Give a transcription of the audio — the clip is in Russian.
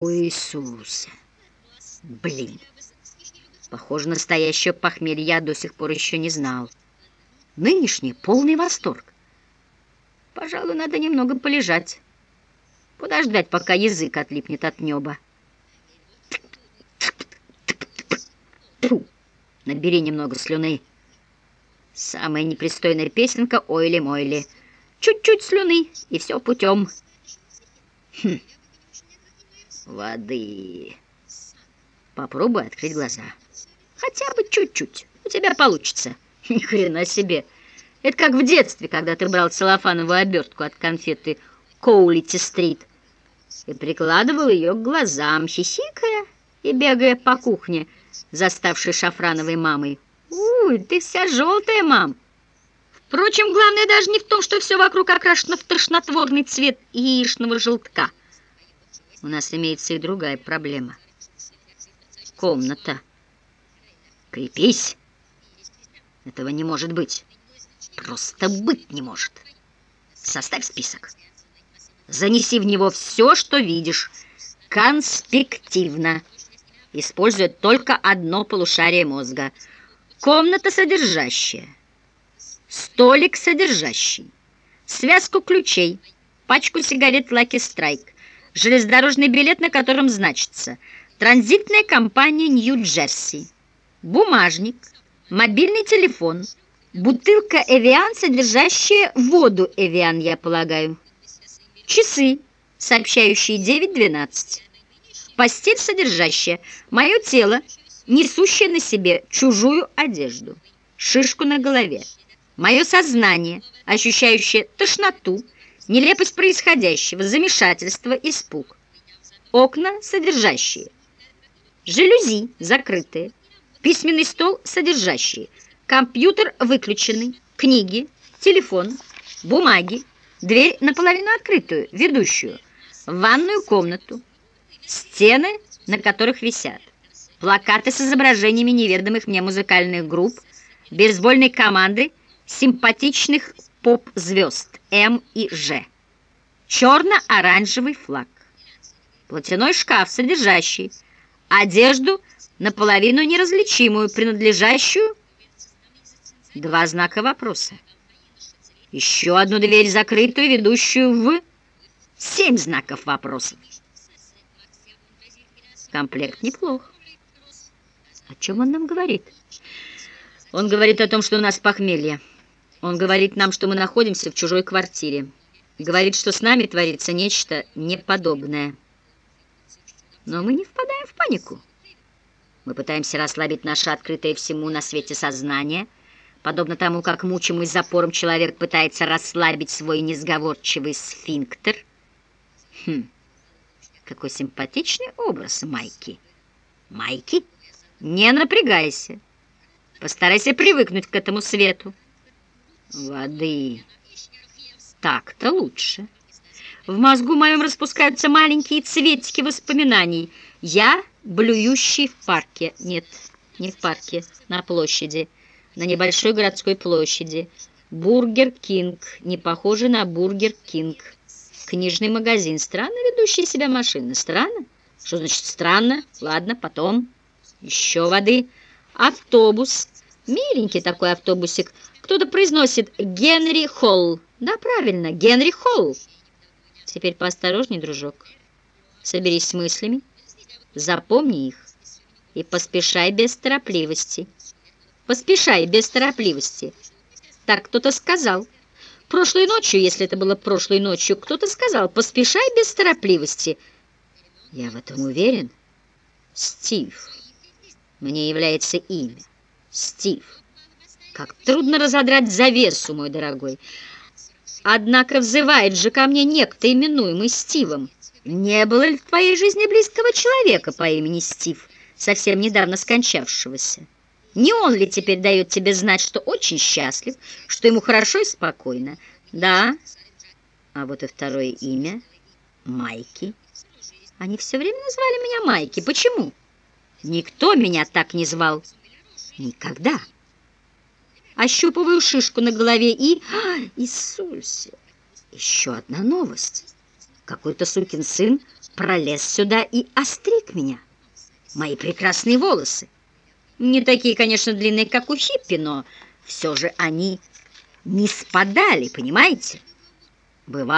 О, Иисусе! Блин! Похоже, настоящее похмелье я до сих пор еще не знал. Нынешний полный восторг. Пожалуй, надо немного полежать. Подождать, пока язык отлипнет от неба. Набери немного слюны. Самая непристойная песенка «Ойли-мойли». Чуть-чуть слюны, и все путем. Хм воды. Попробуй открыть глаза. Хотя бы чуть-чуть. У тебя получится. Ни хрена себе. Это как в детстве, когда ты брал целлофановую обертку от конфеты Коулити-стрит и прикладывал ее к глазам, хихикая и бегая по кухне, заставшей шафрановой мамой. «Уй, ты вся желтая, мам!» Впрочем, главное даже не в том, что все вокруг окрашено в тошнотворный цвет яичного желтка. У нас имеется и другая проблема. Комната. Крепись. Этого не может быть. Просто быть не может. Составь список. Занеси в него все, что видишь. Конспективно. Используя только одно полушарие мозга. Комната содержащая. Столик содержащий. Связку ключей. Пачку сигарет Lucky Strike железнодорожный билет, на котором значится «Транзитная компания Нью-Джерси», бумажник, мобильный телефон, бутылка «Эвиан», содержащая воду «Эвиан», я полагаю, часы, сообщающие 9.12, постель, содержащая мое тело, несущее на себе чужую одежду, шишку на голове, мое сознание, ощущающее тошноту, Нелепость происходящего, замешательство, испуг. Окна содержащие. Жалюзи закрытые. Письменный стол содержащий. Компьютер выключенный. Книги, телефон, бумаги. Дверь наполовину открытую, ведущую. В ванную комнату. Стены, на которых висят. Плакаты с изображениями неведомых мне музыкальных групп, бейсбольной команды, симпатичных поп-звезд М и Ж. Черно-оранжевый флаг. Платяной шкаф, содержащий одежду наполовину неразличимую, принадлежащую... Два знака вопроса. Еще одну дверь закрытую, ведущую в... Семь знаков вопросов. Комплект неплох. О чем он нам говорит? Он говорит о том, что у нас похмелье. Он говорит нам, что мы находимся в чужой квартире. Говорит, что с нами творится нечто неподобное. Но мы не впадаем в панику. Мы пытаемся расслабить наше открытое всему на свете сознание, подобно тому, как мучимый запором человек пытается расслабить свой несговорчивый сфинктер. Хм, какой симпатичный образ Майки. Майки, не напрягайся. Постарайся привыкнуть к этому свету. Воды. Так-то лучше. В мозгу моем распускаются маленькие цветики воспоминаний. Я блюющий в парке. Нет, не в парке, на площади. На небольшой городской площади. Бургер Кинг. Не похоже на Бургер Кинг. Книжный магазин. Странно ведущие себя машины. Странно? Что значит странно? Ладно, потом. Еще воды. Автобус. Миленький такой автобусик. Кто-то произносит «Генри Холл». Да, правильно, Генри Холл. Теперь поосторожней, дружок. Соберись с мыслями, запомни их и поспешай без торопливости. Поспешай без торопливости. Так кто-то сказал. Прошлой ночью, если это было прошлой ночью, кто-то сказал «поспешай без торопливости». Я в этом уверен. Стив. Мне является имя. Стив. Как трудно разодрать завесу, мой дорогой. Однако взывает же ко мне некто, именуемый Стивом. Не было ли в твоей жизни близкого человека по имени Стив, совсем недавно скончавшегося? Не он ли теперь дает тебе знать, что очень счастлив, что ему хорошо и спокойно? Да, а вот и второе имя — Майки. Они все время называли меня Майки. Почему? Никто меня так не звал. Никогда. Ощупываю шишку на голове и... А, Иисусе! Еще одна новость. какой-то сукин сын пролез сюда и остриг меня. Мои прекрасные волосы. Не такие, конечно, длинные, как у хиппи, но все же они не спадали, понимаете? Бывало,